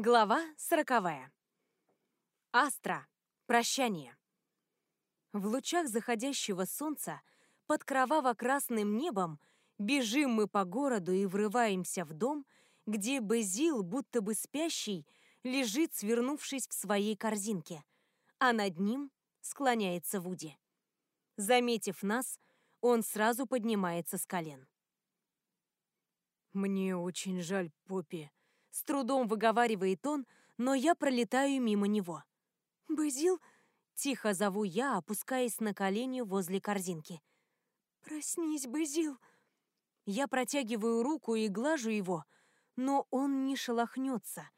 Глава сороковая. Астра. Прощание. В лучах заходящего солнца под кроваво-красным небом бежим мы по городу и врываемся в дом, где Безил, будто бы спящий, лежит, свернувшись в своей корзинке, а над ним склоняется Вуди. Заметив нас, он сразу поднимается с колен. «Мне очень жаль, Поппи», с трудом выговаривает он, но я пролетаю мимо него. «Базил?» — тихо зову я, опускаясь на колени возле корзинки. «Проснись, Базил!» Я протягиваю руку и глажу его, но он не шелохнется,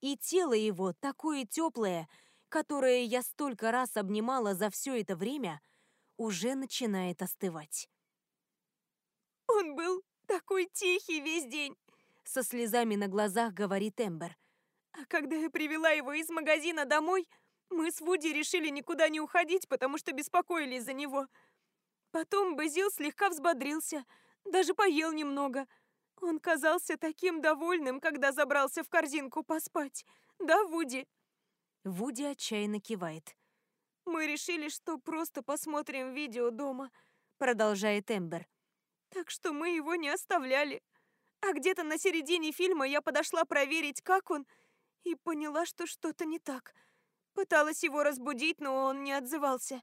и тело его такое теплое, которое я столько раз обнимала за все это время, уже начинает остывать. «Он был такой тихий весь день!» Со слезами на глазах говорит Эмбер. А когда я привела его из магазина домой, мы с Вуди решили никуда не уходить, потому что беспокоились за него. Потом Базил слегка взбодрился, даже поел немного. Он казался таким довольным, когда забрался в корзинку поспать. Да, Вуди? Вуди отчаянно кивает. «Мы решили, что просто посмотрим видео дома», — продолжает Эмбер. «Так что мы его не оставляли. А где-то на середине фильма я подошла проверить, как он, и поняла, что что-то не так. Пыталась его разбудить, но он не отзывался.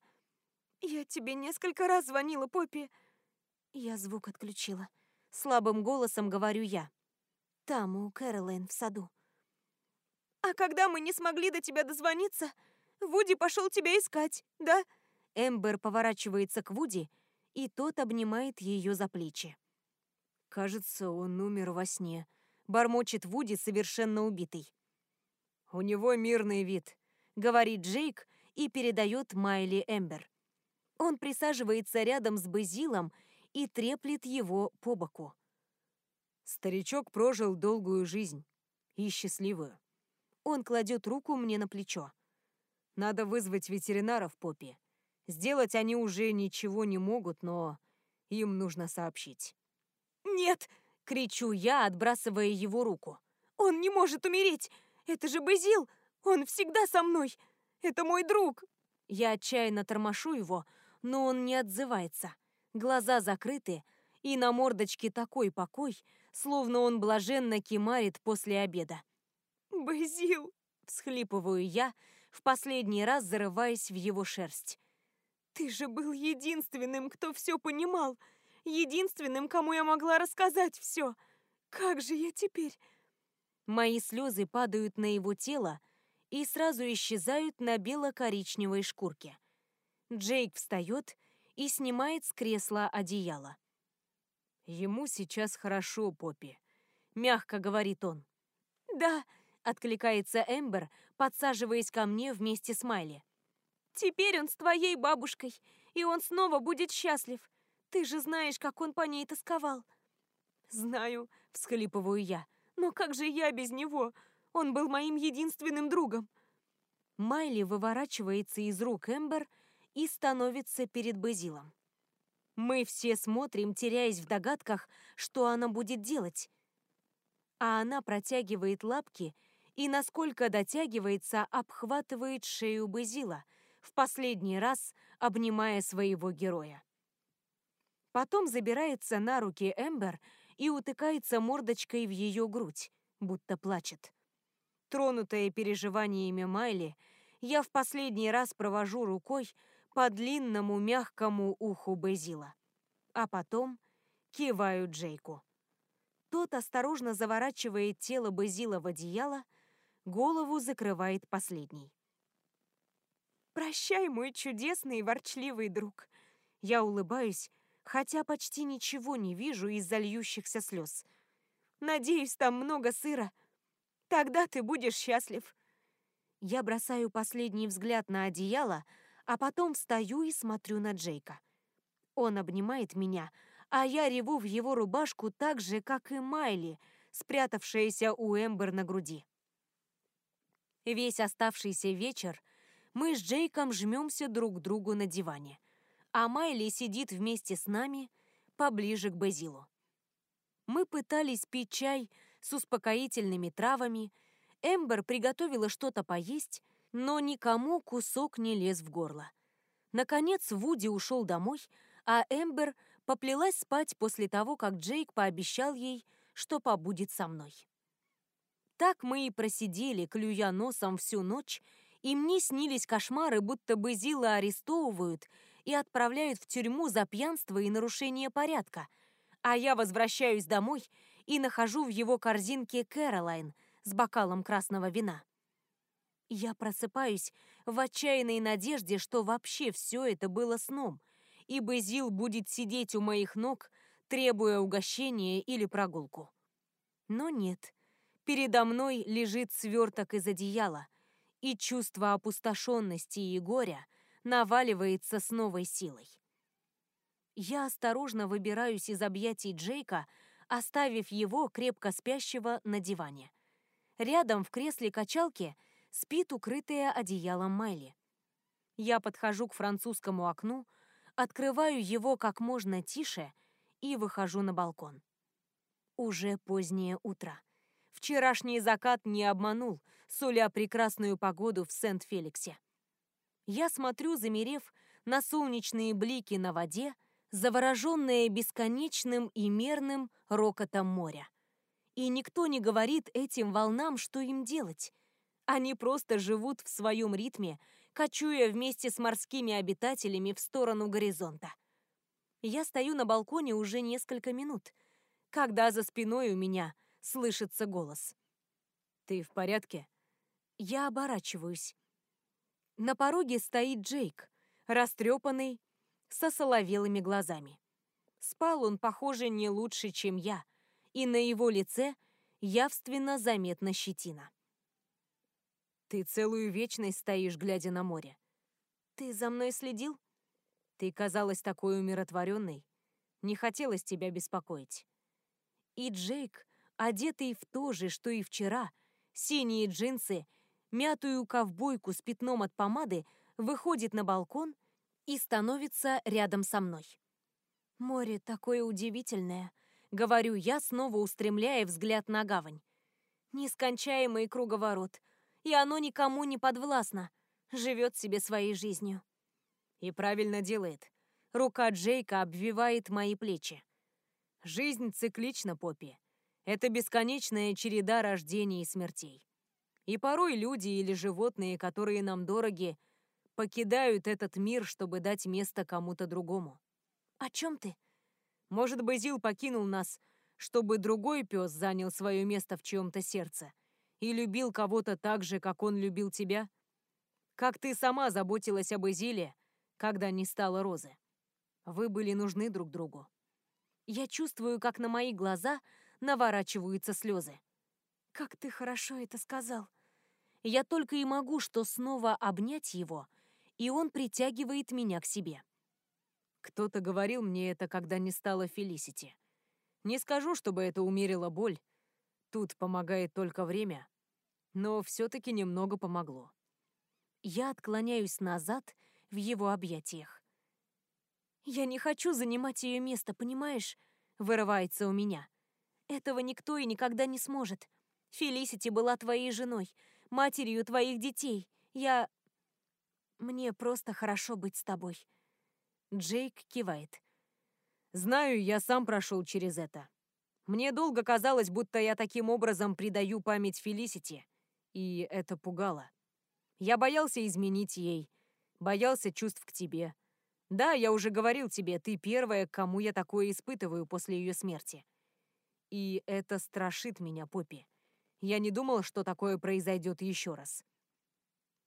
Я тебе несколько раз звонила, Поппи. Я звук отключила. Слабым голосом говорю я. Там, у Кэролайн, в саду. А когда мы не смогли до тебя дозвониться, Вуди пошел тебя искать, да? Эмбер поворачивается к Вуди, и тот обнимает ее за плечи. Кажется, он умер во сне. Бормочет Вуди, совершенно убитый. У него мирный вид, говорит Джейк и передает Майли Эмбер. Он присаживается рядом с Базилом и треплет его по боку. Старичок прожил долгую жизнь и счастливую. Он кладет руку мне на плечо. Надо вызвать ветеринаров, Поппи. Сделать они уже ничего не могут, но им нужно сообщить. «Нет!» — кричу я, отбрасывая его руку. «Он не может умереть! Это же Базил! Он всегда со мной! Это мой друг!» Я отчаянно тормошу его, но он не отзывается. Глаза закрыты, и на мордочке такой покой, словно он блаженно кимарит после обеда. «Базил!» — всхлипываю я, в последний раз зарываясь в его шерсть. «Ты же был единственным, кто все понимал!» Единственным, кому я могла рассказать все. Как же я теперь? Мои слезы падают на его тело и сразу исчезают на бело-коричневой шкурке. Джейк встает и снимает с кресла одеяло. «Ему сейчас хорошо, Поппи», — мягко говорит он. «Да», — откликается Эмбер, подсаживаясь ко мне вместе с Майли. «Теперь он с твоей бабушкой, и он снова будет счастлив. Ты же знаешь, как он по ней тосковал. Знаю, всхлипываю я. Но как же я без него? Он был моим единственным другом. Майли выворачивается из рук Эмбер и становится перед Базилом. Мы все смотрим, теряясь в догадках, что она будет делать. А она протягивает лапки и, насколько дотягивается, обхватывает шею Базила, в последний раз обнимая своего героя. Потом забирается на руки Эмбер и утыкается мордочкой в ее грудь, будто плачет. Тронутая переживаниями Майли, я в последний раз провожу рукой по длинному мягкому уху Безила. А потом киваю Джейку. Тот осторожно заворачивает тело Безила в одеяло, голову закрывает последний. «Прощай, мой чудесный и ворчливый друг!» Я улыбаюсь, хотя почти ничего не вижу из-за льющихся слез. Надеюсь, там много сыра. Тогда ты будешь счастлив. Я бросаю последний взгляд на одеяло, а потом встаю и смотрю на Джейка. Он обнимает меня, а я реву в его рубашку так же, как и Майли, спрятавшаяся у Эмбер на груди. Весь оставшийся вечер мы с Джейком жмемся друг к другу на диване а Майли сидит вместе с нами поближе к Базилу. Мы пытались пить чай с успокоительными травами, Эмбер приготовила что-то поесть, но никому кусок не лез в горло. Наконец Вуди ушел домой, а Эмбер поплелась спать после того, как Джейк пообещал ей, что побудет со мной. Так мы и просидели, клюя носом всю ночь, и мне снились кошмары, будто бы Зила арестовывают и отправляют в тюрьму за пьянство и нарушение порядка, а я возвращаюсь домой и нахожу в его корзинке Кэролайн с бокалом красного вина. Я просыпаюсь в отчаянной надежде, что вообще все это было сном, и Безил будет сидеть у моих ног, требуя угощения или прогулку. Но нет. Передо мной лежит сверток из одеяла, и чувство опустошенности и горя наваливается с новой силой. Я осторожно выбираюсь из объятий Джейка, оставив его, крепко спящего, на диване. Рядом в кресле качалки спит укрытая одеялом Майли. Я подхожу к французскому окну, открываю его как можно тише и выхожу на балкон. Уже позднее утро. Вчерашний закат не обманул, суля прекрасную погоду в Сент-Феликсе. Я смотрю, замерев, на солнечные блики на воде, завороженная бесконечным и мерным рокотом моря. И никто не говорит этим волнам, что им делать. Они просто живут в своем ритме, кочуя вместе с морскими обитателями в сторону горизонта. Я стою на балконе уже несколько минут, когда за спиной у меня слышится голос. «Ты в порядке?» Я оборачиваюсь. На пороге стоит Джейк, растрепанный, со соловелыми глазами. Спал он, похоже, не лучше, чем я, и на его лице явственно заметна щетина. Ты целую вечность стоишь, глядя на море. Ты за мной следил? Ты казалась такой умиротворенной. Не хотелось тебя беспокоить. И Джейк, одетый в то же, что и вчера, синие джинсы, мятую ковбойку с пятном от помады, выходит на балкон и становится рядом со мной. «Море такое удивительное», — говорю я, снова устремляя взгляд на гавань. Нескончаемый круговорот, и оно никому не подвластно, живет себе своей жизнью. И правильно делает. Рука Джейка обвивает мои плечи. Жизнь циклична, Поппи. Это бесконечная череда рождений и смертей. И порой люди или животные, которые нам дороги, покидают этот мир, чтобы дать место кому-то другому. О чем ты? Может, Базил покинул нас, чтобы другой пес занял свое место в чьем-то сердце — и любил кого-то так же, как он любил тебя? Как ты сама заботилась об Эзиле, когда не стало Розы? Вы были нужны друг другу. Я чувствую, как на мои глаза наворачиваются слезы. Как ты хорошо это сказал. Я только и могу что снова обнять его, и он притягивает меня к себе. Кто-то говорил мне это, когда не стало Фелисити. Не скажу, чтобы это умерило боль, Тут помогает только время, но все-таки немного помогло. Я отклоняюсь назад в его объятиях. «Я не хочу занимать ее место, понимаешь?» — вырывается у меня. «Этого никто и никогда не сможет. Фелисити была твоей женой, матерью твоих детей. Я... Мне просто хорошо быть с тобой». Джейк кивает. «Знаю, я сам прошел через это. Мне долго казалось, будто я таким образом предаю память Фелисити, и это пугало. Я боялся изменить ей, боялся чувств к тебе. Да, я уже говорил тебе, ты первая, кому я такое испытываю после ее смерти. И это страшит меня, Поппи. Я не думал, что такое произойдет еще раз.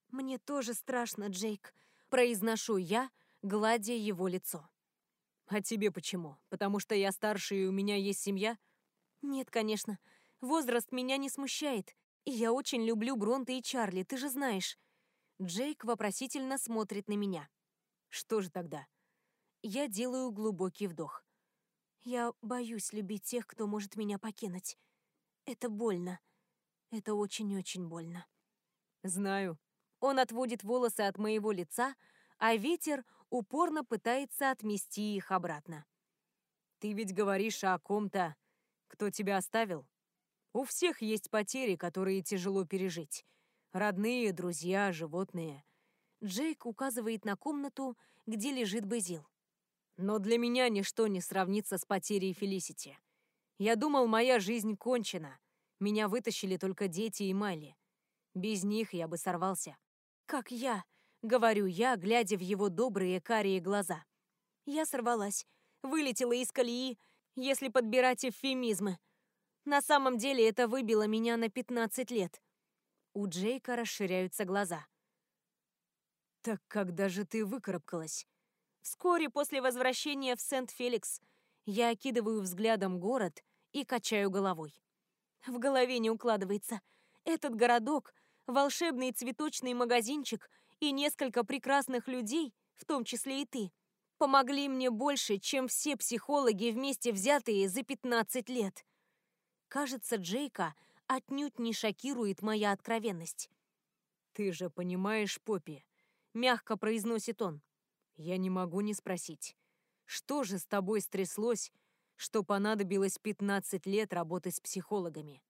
«Мне тоже страшно, Джейк», — произношу я, гладя его лицо. «А тебе почему? Потому что я старше и у меня есть семья?» «Нет, конечно. Возраст меня не смущает. И я очень люблю Бронта и Чарли, ты же знаешь». Джейк вопросительно смотрит на меня. «Что же тогда?» Я делаю глубокий вдох. «Я боюсь любить тех, кто может меня покинуть. Это больно. Это очень-очень больно». «Знаю». Он отводит волосы от моего лица, а ветер упорно пытается отмести их обратно. «Ты ведь говоришь о ком-то, кто тебя оставил? У всех есть потери, которые тяжело пережить. Родные, друзья, животные. Джейк указывает на комнату, где лежит Безил. Но для меня ничто не сравнится с потерей Фелисити. Я думал, моя жизнь кончена. Меня вытащили только дети и Майли. Без них я бы сорвался. «Как я», — говорю я, глядя в его добрые карие глаза. Я сорвалась, вылетела из колеи, если подбирать эвфемизмы. На самом деле это выбило меня на 15 лет. У Джейка расширяются глаза. «Так когда же ты выкарабкалась?» Вскоре после возвращения в Сент-Феликс я окидываю взглядом город и качаю головой. В голове не укладывается. Этот городок, волшебный цветочный магазинчик и несколько прекрасных людей, в том числе и ты, помогли мне больше, чем все психологи вместе взятые за 15 лет. Кажется, Джейка отнюдь не шокирует моя откровенность. «Ты же понимаешь, Поппи», — мягко произносит он. «Я не могу не спросить. Что же с тобой стряслось, что понадобилось 15 лет работы с психологами?»